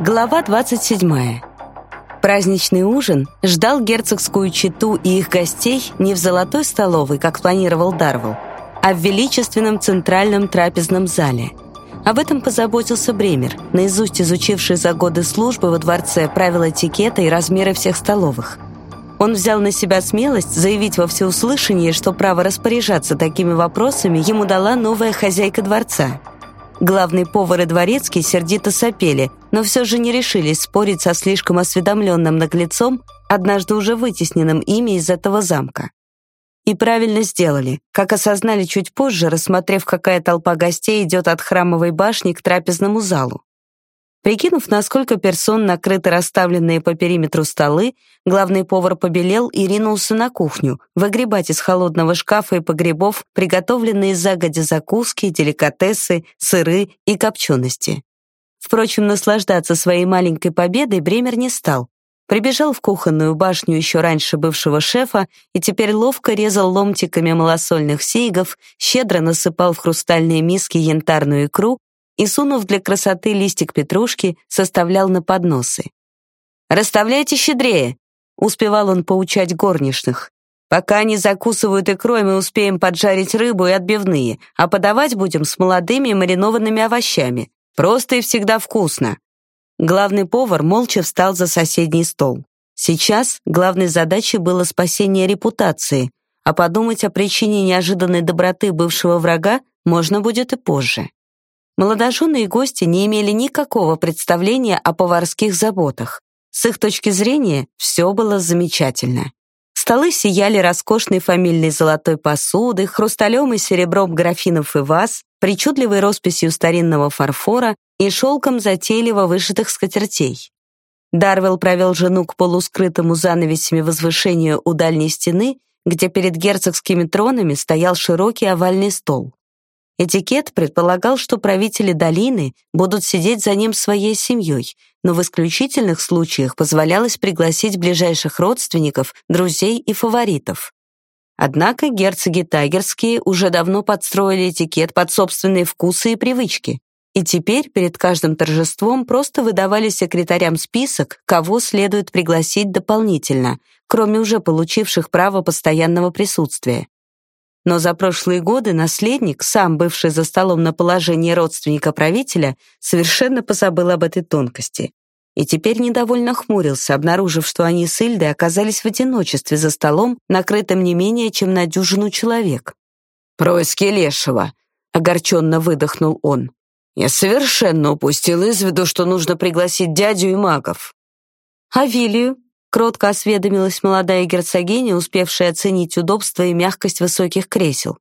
Глава 27. Праздничный ужин ждал герцогскую чету и их гостей не в золотой столовой, как планировал Дарвелл, а в величественном центральном трапезном зале. Об этом позаботился Бремер, наизусть изучивший за годы службы во дворце правила этикета и размеры всех столовых. Он взял на себя смелость заявить во всеуслышание, что право распоряжаться такими вопросами ему дала новая хозяйка дворца – Главный повар и дворецкий сердито сопели, но все же не решились спорить со слишком осведомленным наглецом, однажды уже вытесненным ими из этого замка. И правильно сделали, как осознали чуть позже, рассмотрев, какая толпа гостей идет от храмовой башни к трапезному залу. Прикинув, на сколько персон накрыты расставленные по периметру столы, главный повар побелел и ринулся на кухню, выгребать из холодного шкафа и погребов приготовленные загодя закуски, деликатесы, сыры и копчености. Впрочем, наслаждаться своей маленькой победой Бремер не стал. Прибежал в кухонную башню еще раньше бывшего шефа и теперь ловко резал ломтиками малосольных сейгов, щедро насыпал в хрустальные миски янтарную икру и, сунув для красоты листик петрушки, составлял на подносы. «Расставляйте щедрее!» — успевал он поучать горничных. «Пока они закусывают икрой, мы успеем поджарить рыбу и отбивные, а подавать будем с молодыми маринованными овощами. Просто и всегда вкусно». Главный повар молча встал за соседний стол. Сейчас главной задачей было спасение репутации, а подумать о причине неожиданной доброты бывшего врага можно будет и позже. Молодожены и гости не имели никакого представления о поварских заботах. С их точки зрения все было замечательно. Столы сияли роскошной фамильной золотой посудой, хрусталем и серебром графинов и ваз, причудливой росписью старинного фарфора и шелком затейливо вышитых скатертей. Дарвелл провел жену к полускрытому занавесями возвышению у дальней стены, где перед герцогскими тронами стоял широкий овальный стол. Этикет предполагал, что правители долины будут сидеть за ним своей семьей, но в исключительных случаях позволялось пригласить ближайших родственников, друзей и фаворитов. Однако герцоги Тайгерские уже давно подстроили этикет под собственные вкусы и привычки. И теперь перед каждым торжеством просто выдавали секретарям список, кого следует пригласить дополнительно, кроме уже получивших право постоянного присутствия. Но за прошлые годы наследник, сам бывший за столом на положении родственника правителя, совершенно позабыл об этой тонкости. И теперь недовольно хмурился, обнаружив, что они с Ильдой оказались в одиночестве за столом, накрытым не менее чем на дюжину человек. «Происки лешего!» — огорченно выдохнул он. «Я совершенно упустил из виду, что нужно пригласить дядю и магов». «А Вилию?» Кротко осведомилась молодая герцогиня, успевшая оценить удобство и мягкость высоких кресел.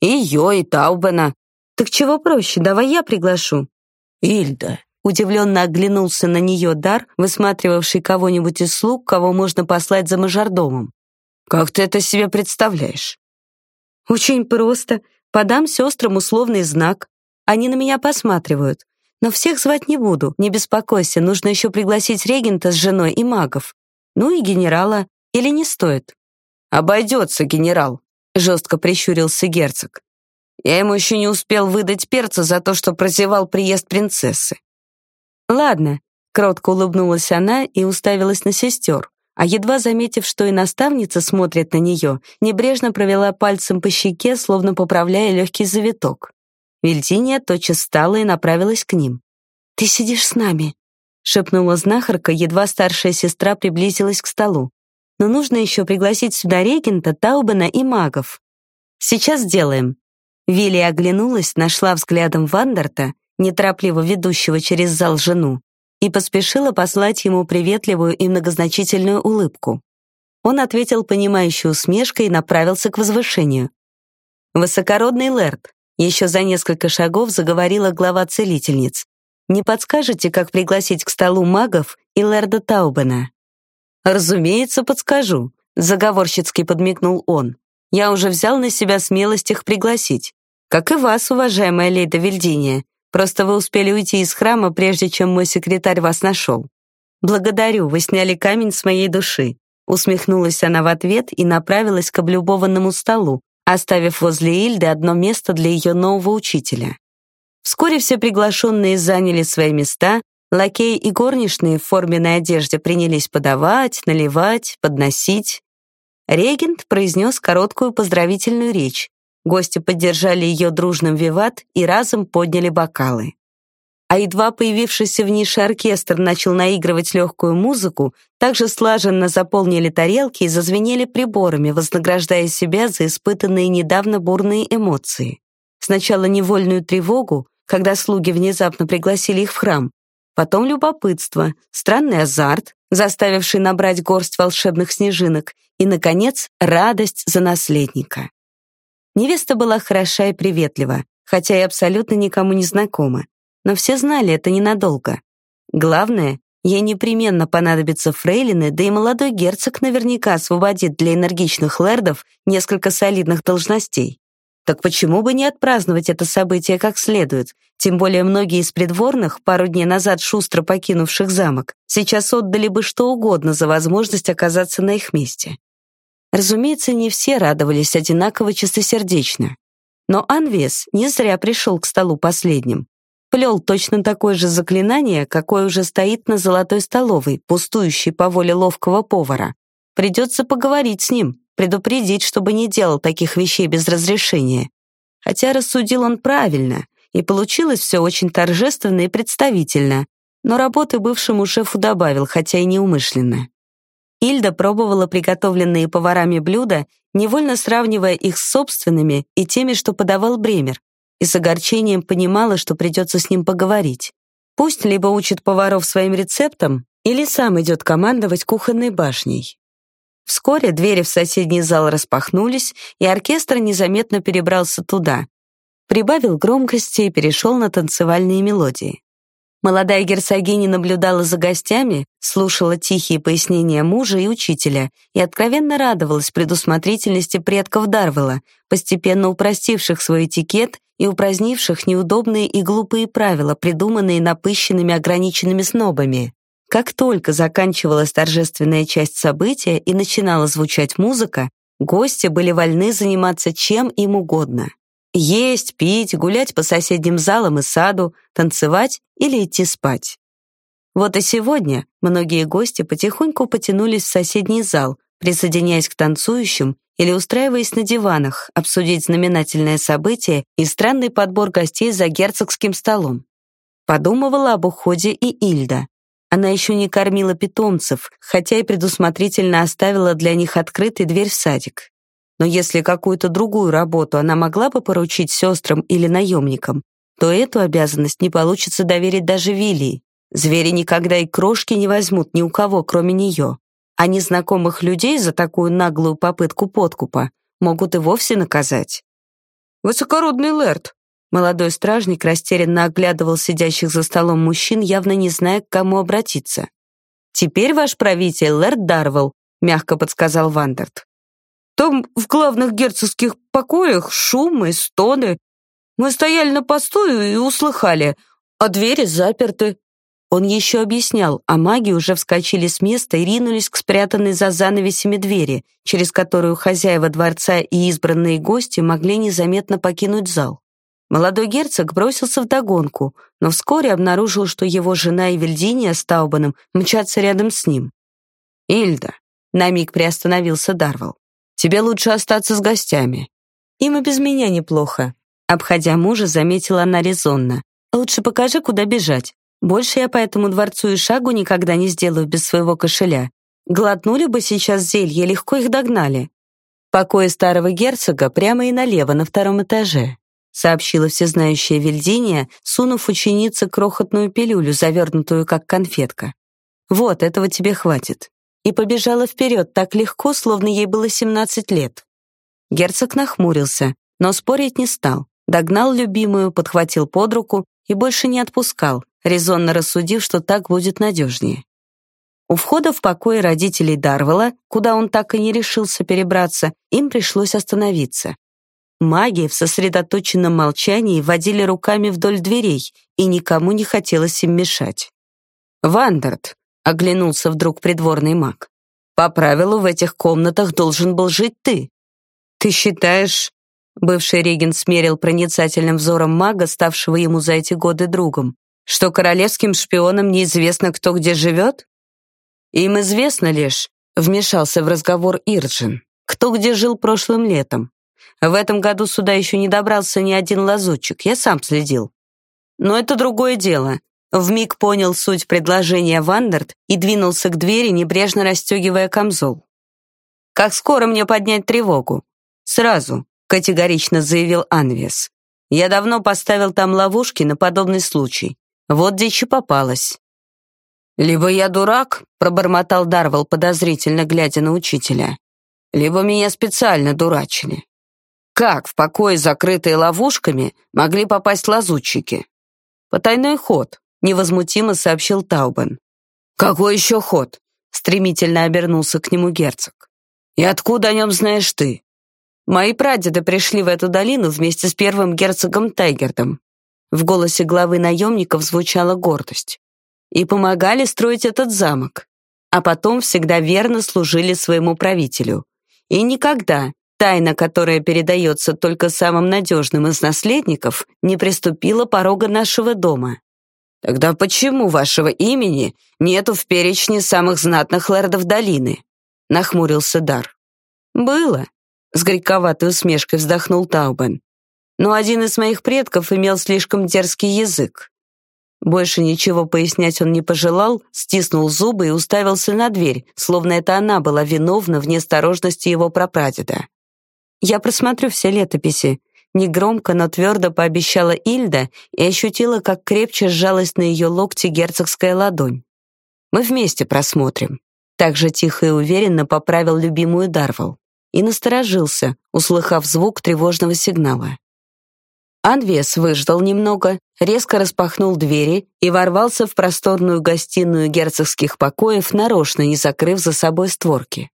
«И ее, и Таубена». «Так чего проще, давай я приглашу». «Ильда». Удивленно оглянулся на нее Дар, высматривавший кого-нибудь из слуг, кого можно послать за мажордомом. «Как ты это себе представляешь?» «Очень просто. Подам сестрам условный знак. Они на меня посматривают. Но всех звать не буду, не беспокойся, нужно еще пригласить регента с женой и магов. Ну и генерала. Или не стоит? «Обойдется, генерал», — жестко прищурился герцог. «Я ему еще не успел выдать перца за то, что прозевал приезд принцессы». «Ладно», — кротко улыбнулась она и уставилась на сестер, а едва заметив, что и наставница смотрит на нее, небрежно провела пальцем по щеке, словно поправляя легкий завиток. Вильтиния тотчас встала и направилась к ним. «Ты сидишь с нами», шепнула знахарка, едва старшая сестра приблизилась к столу. Но нужно еще пригласить сюда регента, Таубена и магов. Сейчас сделаем. Вилли оглянулась, нашла взглядом Вандерта, неторопливо ведущего через зал жену, и поспешила послать ему приветливую и многозначительную улыбку. Он ответил понимающей усмешкой и направился к возвышению. «Высокородный Лэрд», еще за несколько шагов заговорила глава целительниц. Не подскажете, как пригласить к столу магов и лэрда Таубена?» «Разумеется, подскажу», — заговорщицки подмигнул он. «Я уже взял на себя смелость их пригласить. Как и вас, уважаемая лейда Вильдиния. Просто вы успели уйти из храма, прежде чем мой секретарь вас нашел. Благодарю, вы сняли камень с моей души». Усмехнулась она в ответ и направилась к облюбованному столу, оставив возле Ильды одно место для ее нового учителя. Вскоре все приглашенные заняли свои места, Лакеи и горничные в форменной одежде принялись подавать, наливать, подносить. Регент произнес короткую поздравительную речь. Гости поддержали ее дружным виват и разом подняли бокалы. А едва появившийся в нише оркестр начал наигрывать легкую музыку, также слаженно заполнили тарелки и зазвенели приборами, вознаграждая себя за испытанные недавно бурные эмоции. Сначала невольную тревогу, когда слуги внезапно пригласили их в храм, потом любопытство, странный азарт, заставивший набрать горсть волшебных снежинок, и, наконец, радость за наследника. Невеста была хороша и приветлива, хотя и абсолютно никому не знакома, но все знали это ненадолго. Главное, ей непременно понадобятся фрейлины, да и молодой герцог наверняка освободит для энергичных лэрдов несколько солидных должностей. Так почему бы не отпраздновать это событие как следует? Тем более многие из придворных, пару дней назад шустро покинувших замок, сейчас отдали бы что угодно за возможность оказаться на их месте. Разумеется, не все радовались одинаково чистосердечно. Но Анвес не зря пришел к столу последним. Плел точно такое же заклинание, какое уже стоит на золотой столовой, пустующей по воле ловкого повара. Придется поговорить с ним, предупредить, чтобы не делал таких вещей без разрешения. Хотя рассудил он правильно, и получилось все очень торжественно и представительно, но работы бывшему шефу добавил, хотя и неумышленно. Ильда пробовала приготовленные поварами блюда, невольно сравнивая их с собственными и теми, что подавал Бремер, и с огорчением понимала, что придется с ним поговорить. Пусть либо учит поваров своим рецептам, или сам идет командовать кухонной башней. Вскоре двери в соседний зал распахнулись, и оркестр незаметно перебрался туда. Прибавил громкости и перешел на танцевальные мелодии. Молодая герцогиня наблюдала за гостями, слушала тихие пояснения мужа и учителя и откровенно радовалась предусмотрительности предков Дарвела, постепенно упростивших свой этикет и упразднивших неудобные и глупые правила, придуманные напыщенными ограниченными снобами. Как только заканчивалась торжественная часть события и начинала звучать музыка, гости были вольны заниматься чем им угодно. Есть, пить, гулять по соседним залам и саду, танцевать или идти спать. Вот и сегодня многие гости потихоньку потянулись в соседний зал, присоединяясь к танцующим или устраиваясь на диванах, обсудить знаменательное событие и странный подбор гостей за герцогским столом. Подумывала об уходе и Ильда. Она еще не кормила питомцев, хотя и предусмотрительно оставила для них открытой дверь в садик. Но если какую-то другую работу она могла бы поручить сестрам или наемникам, то эту обязанность не получится доверить даже Вилли. Звери никогда и крошки не возьмут ни у кого, кроме нее. А незнакомых людей за такую наглую попытку подкупа могут и вовсе наказать. «Высокородный Лэрд, Молодой стражник растерянно оглядывал сидящих за столом мужчин, явно не зная, к кому обратиться. «Теперь ваш правитель, лэрд Дарвелл», — мягко подсказал Вандерт. «Там в главных герцогских покоях шумы, стоны. Мы стояли на посту и услыхали, а двери заперты». Он еще объяснял, а маги уже вскочили с места и ринулись к спрятанной за занавесями двери, через которую хозяева дворца и избранные гости могли незаметно покинуть зал. Молодой герцог бросился в догонку, но вскоре обнаружил, что его жена и Вильдиния с Таубаном мчатся рядом с ним. «Ильда», — на миг приостановился Дарвал, «тебе лучше остаться с гостями». «Им и без меня неплохо», — обходя мужа, заметила она резонно. «Лучше покажи, куда бежать. Больше я по этому дворцу и шагу никогда не сделаю без своего кошеля. Глотнули бы сейчас зелье, легко их догнали». Покои старого герцога прямо и налево на втором этаже сообщила всезнающая Вильдиния, сунув ученице крохотную пилюлю, завернутую как конфетка. «Вот, этого тебе хватит». И побежала вперед так легко, словно ей было 17 лет. Герцог нахмурился, но спорить не стал. Догнал любимую, подхватил под руку и больше не отпускал, резонно рассудив, что так будет надежнее. У входа в покой родителей Дарвела, куда он так и не решился перебраться, им пришлось остановиться. Маги в сосредоточенном молчании водили руками вдоль дверей, и никому не хотелось им мешать. «Вандерт», — оглянулся вдруг придворный маг, «по правилу в этих комнатах должен был жить ты. Ты считаешь...» Бывший регент смерил проницательным взором мага, ставшего ему за эти годы другом, Что королевским шпионам неизвестно, кто где живет? Им известно лишь, вмешался в разговор Ирджин, кто где жил прошлым летом. В этом году сюда еще не добрался ни один лазутчик, я сам следил. Но это другое дело. Вмиг понял суть предложения Вандерт и двинулся к двери, небрежно расстегивая камзол. «Как скоро мне поднять тревогу?» «Сразу», — категорично заявил Анвес. «Я давно поставил там ловушки на подобный случай. Вот дичь и попалась». «Либо я дурак», — пробормотал Дарвал, подозрительно глядя на учителя, «либо меня специально дурачили. Как в покое, закрытые ловушками, могли попасть лазутчики?» «Потайной ход», — невозмутимо сообщил Таубен. «Какой еще ход?» — стремительно обернулся к нему герцог. «И откуда о нем знаешь ты?» «Мои прадеды пришли в эту долину вместе с первым герцогом Тайгердом». В голосе главы наемников звучала гордость. «И помогали строить этот замок. А потом всегда верно служили своему правителю. И никогда, Тайна, которая передается только самым надежным из наследников, не приступила порога нашего дома. Тогда почему вашего имени нету в перечне самых знатных лэрдов долины? Нахмурился Дар. Было. С горьковатой усмешкой вздохнул Таубен. Но один из моих предков имел слишком дерзкий язык. Больше ничего пояснять он не пожелал, стиснул зубы и уставился на дверь, словно это она была виновна в неосторожности его прапрадеда. «Я просмотрю все летописи», — негромко, но твердо пообещала Ильда и ощутила, как крепче сжалась на ее локте герцогская ладонь. «Мы вместе просмотрим». Так же тихо и уверенно поправил любимую Дарвал и насторожился, услыхав звук тревожного сигнала. Анвес выждал немного, резко распахнул двери и ворвался в просторную гостиную герцогских покоев, нарочно не закрыв за собой створки.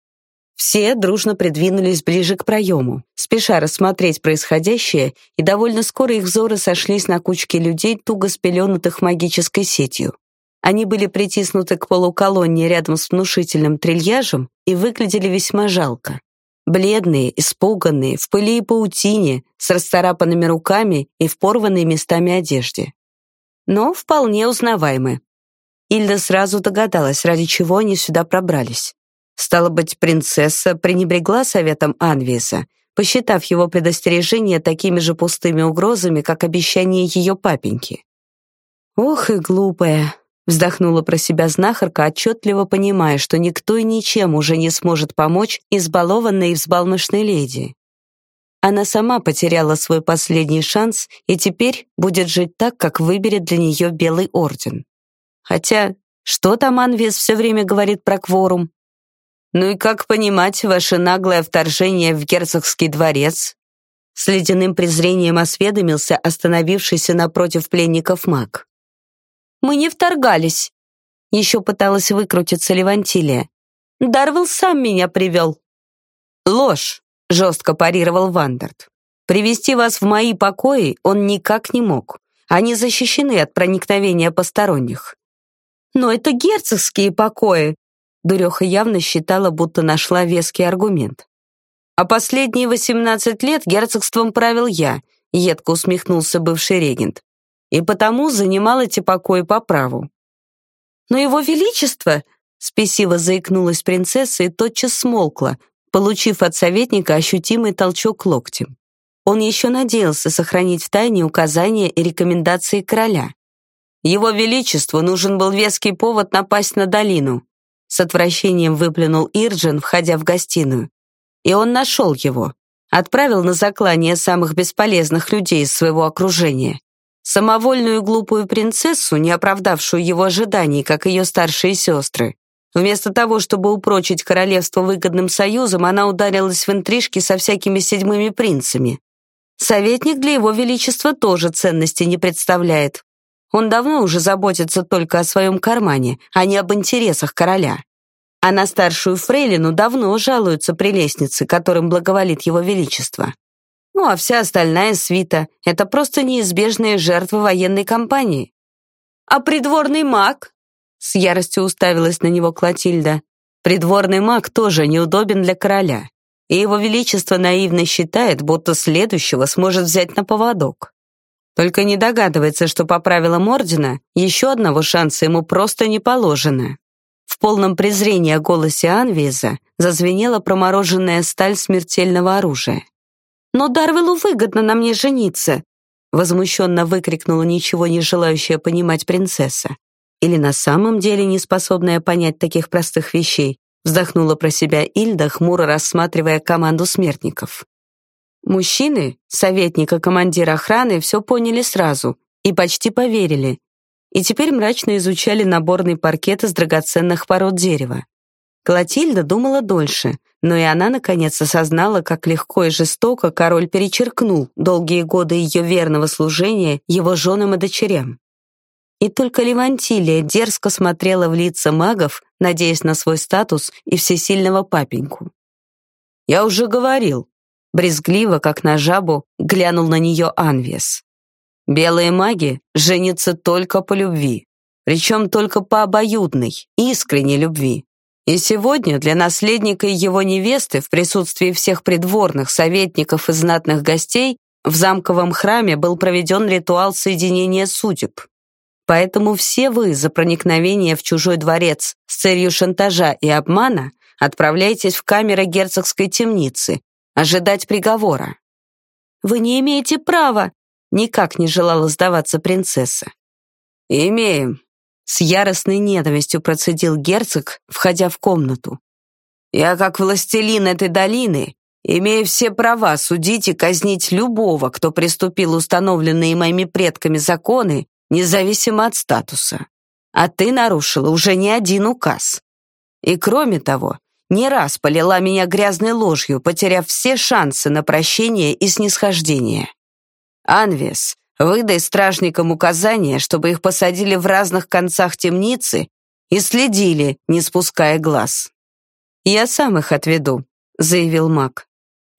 Все дружно придвинулись ближе к проему, спеша рассмотреть происходящее, и довольно скоро их взоры сошлись на кучке людей, туго спеленутых магической сетью. Они были притиснуты к полуколонне рядом с внушительным трильяжем и выглядели весьма жалко. Бледные, испуганные, в пыли и паутине, с расцарапанными руками и в порванной местами одежде. Но вполне узнаваемы. Ильда сразу догадалась, ради чего они сюда пробрались. Стало быть, принцесса пренебрегла советом Анвиса, посчитав его предостережения такими же пустыми угрозами, как обещание ее папеньки. «Ох и глупая!» — вздохнула про себя знахарка, отчетливо понимая, что никто и ничем уже не сможет помочь избалованной и взбалмошной леди. Она сама потеряла свой последний шанс и теперь будет жить так, как выберет для нее Белый Орден. Хотя, что там Анвис все время говорит про кворум? «Ну и как понимать ваше наглое вторжение в герцогский дворец?» С ледяным презрением осведомился остановившийся напротив пленников маг. «Мы не вторгались», — еще пыталась выкрутиться Левантилия. «Дарвелл сам меня привел». «Ложь», — жестко парировал Вандерт. «Привести вас в мои покои он никак не мог. Они защищены от проникновения посторонних». «Но это герцогские покои», Дуреха явно считала, будто нашла веский аргумент. «А последние восемнадцать лет герцогством правил я», едко усмехнулся бывший регент, «и потому занимал эти покои по праву». «Но его величество», спесиво заикнулась принцесса и тотчас смолкла, получив от советника ощутимый толчок локтем. Он еще надеялся сохранить в тайне указания и рекомендации короля. Его величеству нужен был веский повод напасть на долину, с отвращением выплюнул Ирджин, входя в гостиную. И он нашел его. Отправил на заклание самых бесполезных людей из своего окружения. Самовольную глупую принцессу, не оправдавшую его ожиданий, как ее старшие сестры. Вместо того, чтобы упрочить королевство выгодным союзом, она ударилась в интрижки со всякими седьмыми принцами. Советник для его величества тоже ценности не представляет. Он давно уже заботится только о своем кармане, а не об интересах короля. А на старшую фрейлину давно жалуются прелестницы, которым благоволит его величество. Ну а вся остальная свита — это просто неизбежные жертвы военной кампании. «А придворный маг?» — с яростью уставилась на него Клотильда. «Придворный маг тоже неудобен для короля, и его величество наивно считает, будто следующего сможет взять на поводок. Только не догадывается, что по правилам Ордена еще одного шанса ему просто не положено. В полном презрении о голосе Анвиза зазвенела промороженная сталь смертельного оружия. «Но Дарвелу выгодно на мне жениться!» возмущенно выкрикнула ничего не желающая понимать принцесса. Или на самом деле не способная понять таких простых вещей, вздохнула про себя Ильда, хмуро рассматривая команду смертников. Мужчины, советник и командир охраны, все поняли сразу и почти поверили, и теперь мрачно изучали наборный паркет из драгоценных пород дерева. Клотильда думала дольше, но и она наконец осознала, как легко и жестоко король перечеркнул долгие годы ее верного служения его женам и дочерям. И только Левантилия дерзко смотрела в лица магов, надеясь на свой статус и всесильного папеньку. «Я уже говорил», — брезгливо, как на жабу, глянул на нее Анвес. Белые маги женятся только по любви, причем только по обоюдной, искренней любви. И сегодня для наследника и его невесты в присутствии всех придворных, советников и знатных гостей в замковом храме был проведен ритуал соединения судеб. Поэтому все вы за проникновение в чужой дворец с целью шантажа и обмана отправляйтесь в камеры герцогской темницы, ожидать приговора. «Вы не имеете права!» Никак не желала сдаваться принцесса. «Имеем», — с яростной ненавистью процедил герцог, входя в комнату. «Я, как властелин этой долины, имею все права судить и казнить любого, кто приступил установленные моими предками законы, независимо от статуса. А ты нарушила уже не один указ. И кроме того, не раз полила меня грязной ложью, потеряв все шансы на прощение и снисхождение. Анвес, выдай стражникам указание, чтобы их посадили в разных концах темницы и следили, не спуская глаз. «Я сам их отведу», — заявил маг.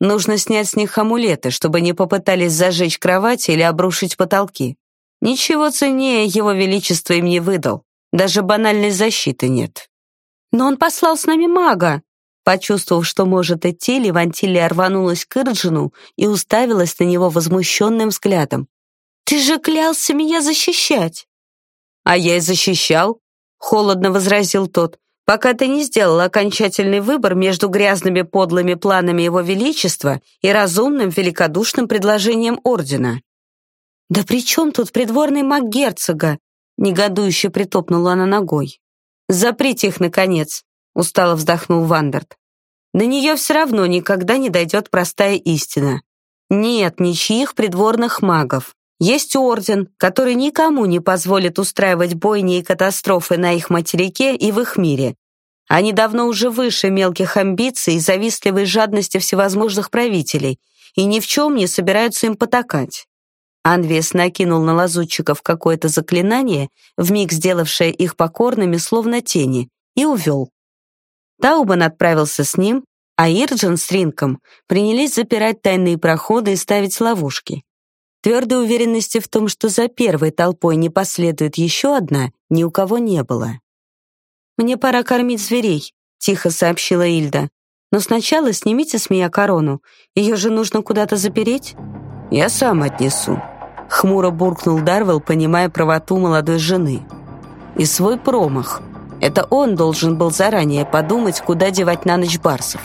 «Нужно снять с них амулеты, чтобы не попытались зажечь кровати или обрушить потолки. Ничего ценнее его величество им не выдал. Даже банальной защиты нет». «Но он послал с нами мага», Почувствовав, что может идти, Левантилия рванулась к Ирджину и уставилась на него возмущенным взглядом. «Ты же клялся меня защищать!» «А я и защищал», — холодно возразил тот, «пока ты не сделал окончательный выбор между грязными подлыми планами Его Величества и разумным великодушным предложением Ордена». «Да при чем тут придворный маг герцога?» — негодующе притопнула она ногой. «Заприте их, наконец!» — устало вздохнул Вандерт. «До нее все равно никогда не дойдет простая истина. Нет ничьих придворных магов. Есть орден, который никому не позволит устраивать бойни и катастрофы на их материке и в их мире. Они давно уже выше мелких амбиций и завистливой жадности всевозможных правителей и ни в чем не собираются им потакать. Анвес накинул на лазутчиков какое-то заклинание, вмиг сделавшее их покорными, словно тени, и увел. Таубан отправился с ним, а Ирджин с Ринком принялись запирать тайные проходы и ставить ловушки. Твердой уверенности в том, что за первой толпой не последует еще одна, ни у кого не было. «Мне пора кормить зверей», — тихо сообщила Ильда. «Но сначала снимите с меня корону. Ее же нужно куда-то запереть». «Я сам отнесу», — хмуро буркнул Дарвелл, понимая правоту молодой жены. «И свой промах. Это он должен был заранее подумать, куда девать на ночь барсов.